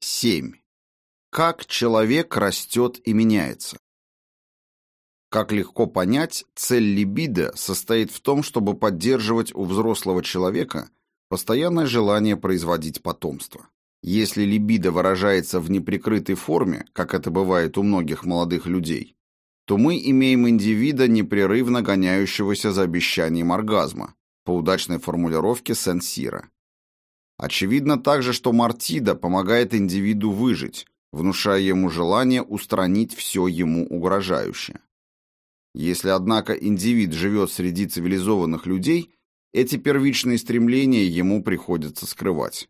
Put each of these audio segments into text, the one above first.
7. Как человек растет и меняется? Как легко понять, цель либидо состоит в том, чтобы поддерживать у взрослого человека постоянное желание производить потомство. Если либидо выражается в неприкрытой форме, как это бывает у многих молодых людей, то мы имеем индивида, непрерывно гоняющегося за обещанием оргазма, по удачной формулировке Сен-Сира. Очевидно также, что мартида помогает индивиду выжить, внушая ему желание устранить все ему угрожающее. Если, однако, индивид живет среди цивилизованных людей, эти первичные стремления ему приходится скрывать.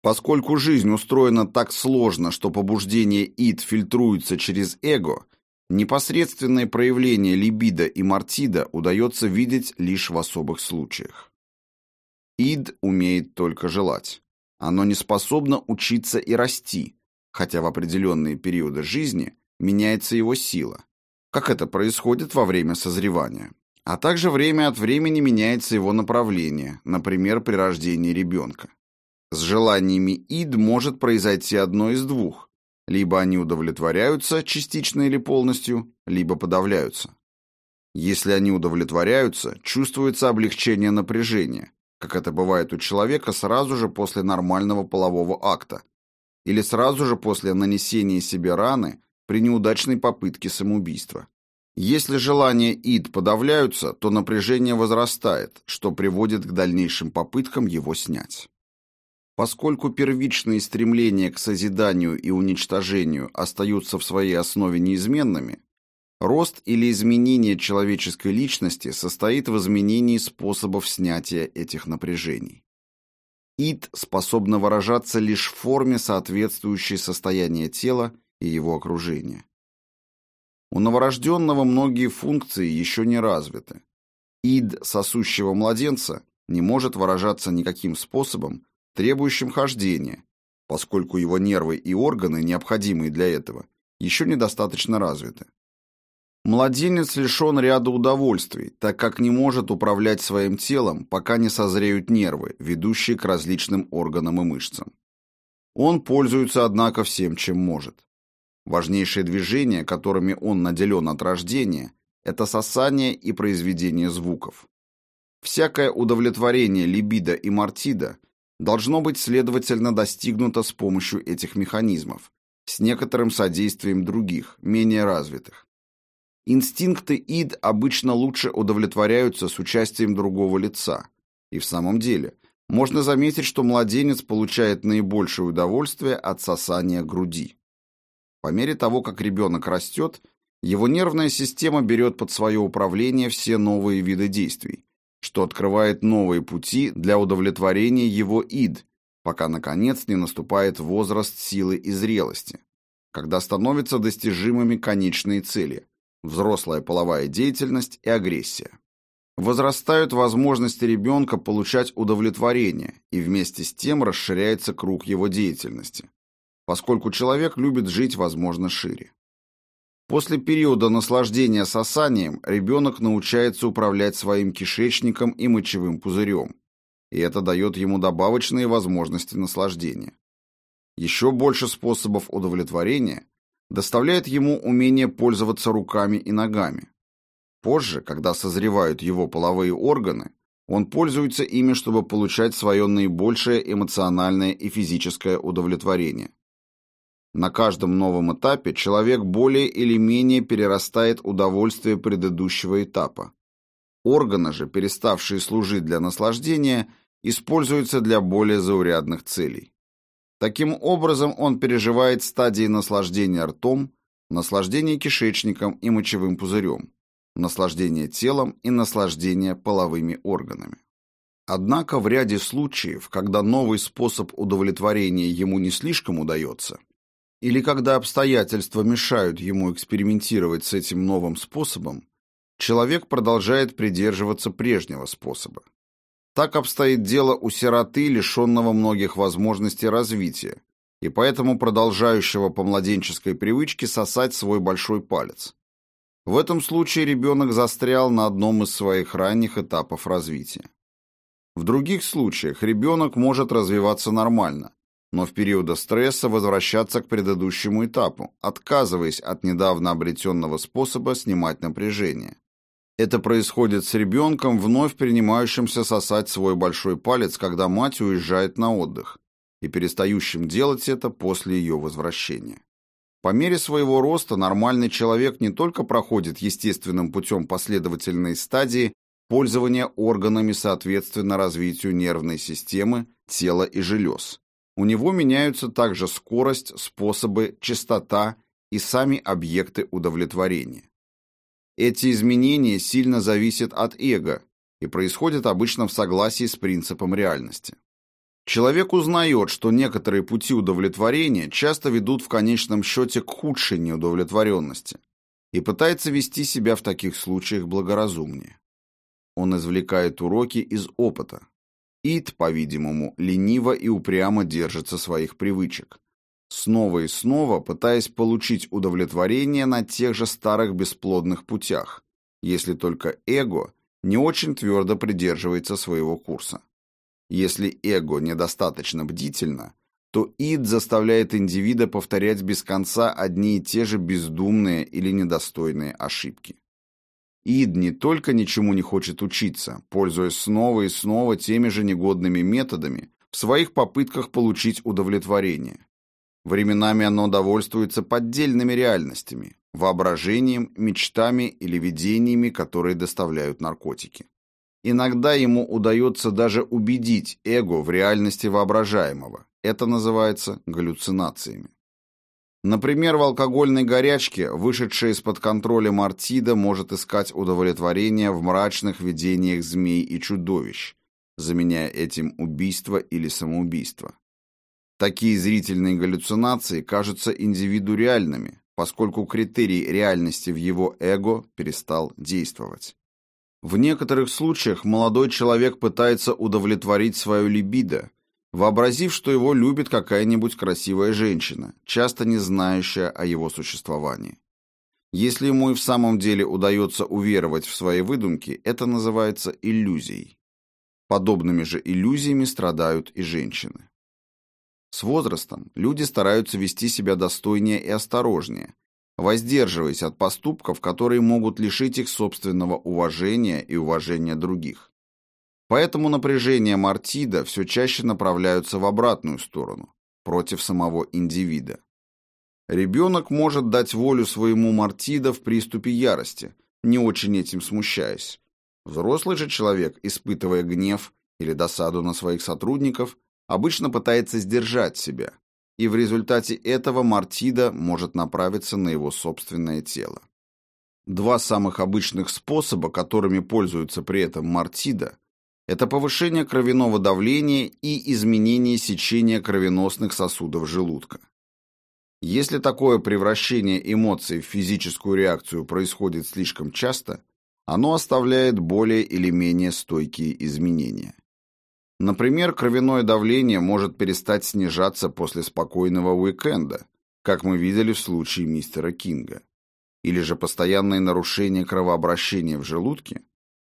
Поскольку жизнь устроена так сложно, что побуждение ид фильтруется через эго, непосредственное проявление либидо и мартида удается видеть лишь в особых случаях. Ид умеет только желать. Оно не способно учиться и расти, хотя в определенные периоды жизни меняется его сила, как это происходит во время созревания. А также время от времени меняется его направление, например, при рождении ребенка. С желаниями ид может произойти одно из двух. Либо они удовлетворяются частично или полностью, либо подавляются. Если они удовлетворяются, чувствуется облегчение напряжения, как это бывает у человека сразу же после нормального полового акта, или сразу же после нанесения себе раны при неудачной попытке самоубийства. Если желания ид подавляются, то напряжение возрастает, что приводит к дальнейшим попыткам его снять. Поскольку первичные стремления к созиданию и уничтожению остаются в своей основе неизменными, рост или изменение человеческой личности состоит в изменении способов снятия этих напряжений. Ид способна выражаться лишь в форме, соответствующей состоянию тела и его окружения. У новорожденного многие функции еще не развиты. Ид сосущего младенца не может выражаться никаким способом, требующим хождения, поскольку его нервы и органы, необходимые для этого, еще недостаточно развиты. Младенец лишен ряда удовольствий, так как не может управлять своим телом, пока не созреют нервы, ведущие к различным органам и мышцам. Он пользуется, однако, всем, чем может. Важнейшие движения, которыми он наделен от рождения, это сосание и произведение звуков. Всякое удовлетворение либидо и мартида должно быть, следовательно, достигнуто с помощью этих механизмов, с некоторым содействием других, менее развитых. Инстинкты ид обычно лучше удовлетворяются с участием другого лица. И в самом деле, можно заметить, что младенец получает наибольшее удовольствие от сосания груди. По мере того, как ребенок растет, его нервная система берет под свое управление все новые виды действий, что открывает новые пути для удовлетворения его ид, пока, наконец, не наступает возраст силы и зрелости, когда становятся достижимыми конечные цели – взрослая половая деятельность и агрессия. Возрастают возможности ребенка получать удовлетворение, и вместе с тем расширяется круг его деятельности, поскольку человек любит жить, возможно, шире. После периода наслаждения сосанием ребенок научается управлять своим кишечником и мочевым пузырем, и это дает ему добавочные возможности наслаждения. Еще больше способов удовлетворения доставляет ему умение пользоваться руками и ногами. Позже, когда созревают его половые органы, он пользуется ими, чтобы получать свое наибольшее эмоциональное и физическое удовлетворение. На каждом новом этапе человек более или менее перерастает удовольствие предыдущего этапа. Органы же, переставшие служить для наслаждения, используются для более заурядных целей. Таким образом, он переживает стадии наслаждения ртом, наслаждения кишечником и мочевым пузырем, наслаждения телом и наслаждения половыми органами. Однако в ряде случаев, когда новый способ удовлетворения ему не слишком удается, или когда обстоятельства мешают ему экспериментировать с этим новым способом, человек продолжает придерживаться прежнего способа. Так обстоит дело у сироты, лишенного многих возможностей развития, и поэтому продолжающего по младенческой привычке сосать свой большой палец. В этом случае ребенок застрял на одном из своих ранних этапов развития. В других случаях ребенок может развиваться нормально, но в периоды стресса возвращаться к предыдущему этапу, отказываясь от недавно обретенного способа снимать напряжение. Это происходит с ребенком, вновь принимающимся сосать свой большой палец, когда мать уезжает на отдых, и перестающим делать это после ее возвращения. По мере своего роста нормальный человек не только проходит естественным путем последовательные стадии пользования органами соответственно развитию нервной системы, тела и желез. У него меняются также скорость, способы, частота и сами объекты удовлетворения. Эти изменения сильно зависят от эго и происходят обычно в согласии с принципом реальности. Человек узнает, что некоторые пути удовлетворения часто ведут в конечном счете к худшей неудовлетворенности и пытается вести себя в таких случаях благоразумнее. Он извлекает уроки из опыта. Ид, по-видимому, лениво и упрямо держится своих привычек, снова и снова пытаясь получить удовлетворение на тех же старых бесплодных путях, если только эго не очень твердо придерживается своего курса. Если эго недостаточно бдительно, то ид заставляет индивида повторять без конца одни и те же бездумные или недостойные ошибки. Ид не только ничему не хочет учиться, пользуясь снова и снова теми же негодными методами в своих попытках получить удовлетворение. Временами оно довольствуется поддельными реальностями, воображением, мечтами или видениями, которые доставляют наркотики. Иногда ему удается даже убедить эго в реальности воображаемого. Это называется галлюцинациями. Например, в алкогольной горячке, вышедшая из-под контроля Мартида, может искать удовлетворение в мрачных видениях змей и чудовищ, заменяя этим убийство или самоубийство. Такие зрительные галлюцинации кажутся индивиду реальными, поскольку критерий реальности в его эго перестал действовать. В некоторых случаях молодой человек пытается удовлетворить свою либидо, вообразив, что его любит какая-нибудь красивая женщина, часто не знающая о его существовании. Если ему и в самом деле удается уверовать в свои выдумки, это называется иллюзией. Подобными же иллюзиями страдают и женщины. С возрастом люди стараются вести себя достойнее и осторожнее, воздерживаясь от поступков, которые могут лишить их собственного уважения и уважения других. Поэтому напряжения Мартида все чаще направляются в обратную сторону, против самого индивида. Ребенок может дать волю своему Мартида в приступе ярости, не очень этим смущаясь. Взрослый же человек, испытывая гнев или досаду на своих сотрудников, обычно пытается сдержать себя, и в результате этого Мартида может направиться на его собственное тело. Два самых обычных способа, которыми пользуется при этом Мартида, это повышение кровяного давления и изменение сечения кровеносных сосудов желудка. Если такое превращение эмоций в физическую реакцию происходит слишком часто, оно оставляет более или менее стойкие изменения. Например, кровяное давление может перестать снижаться после спокойного уикенда, как мы видели в случае мистера Кинга. Или же постоянные нарушения кровообращения в желудке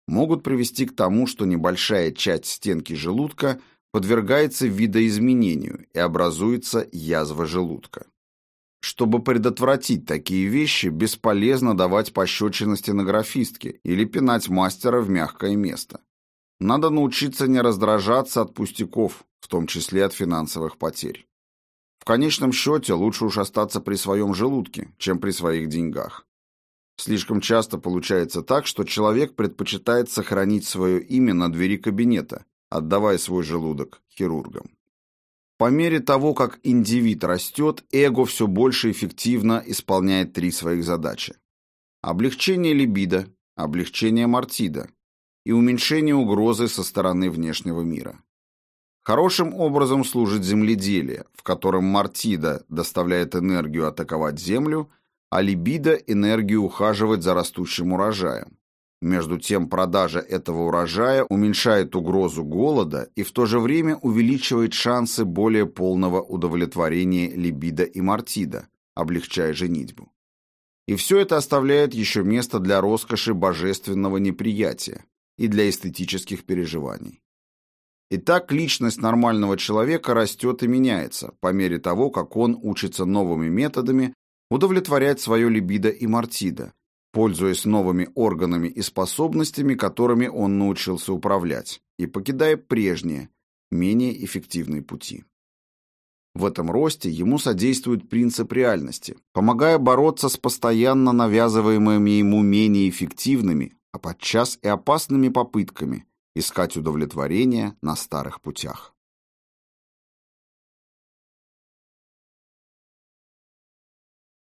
могут привести к тому, что небольшая часть стенки желудка подвергается видоизменению и образуется язва желудка. Чтобы предотвратить такие вещи, бесполезно давать пощечины стенографистке или пинать мастера в мягкое место. Надо научиться не раздражаться от пустяков, в том числе от финансовых потерь. В конечном счете лучше уж остаться при своем желудке, чем при своих деньгах. Слишком часто получается так, что человек предпочитает сохранить свое имя на двери кабинета, отдавая свой желудок хирургам. По мере того, как индивид растет, эго все больше эффективно исполняет три своих задачи. Облегчение либидо, облегчение мартида и уменьшение угрозы со стороны внешнего мира. Хорошим образом служит земледелие, в котором мартида доставляет энергию атаковать землю, а либидо – энергию ухаживать за растущим урожаем. Между тем, продажа этого урожая уменьшает угрозу голода и в то же время увеличивает шансы более полного удовлетворения либидо и мартида, облегчая женитьбу. И все это оставляет еще место для роскоши божественного неприятия, и для эстетических переживаний. Итак, личность нормального человека растет и меняется по мере того, как он учится новыми методами удовлетворять свое либидо и мартида, пользуясь новыми органами и способностями, которыми он научился управлять, и покидая прежние, менее эффективные пути. В этом росте ему содействует принцип реальности, помогая бороться с постоянно навязываемыми ему менее эффективными, а подчас и опасными попытками искать удовлетворение на старых путях.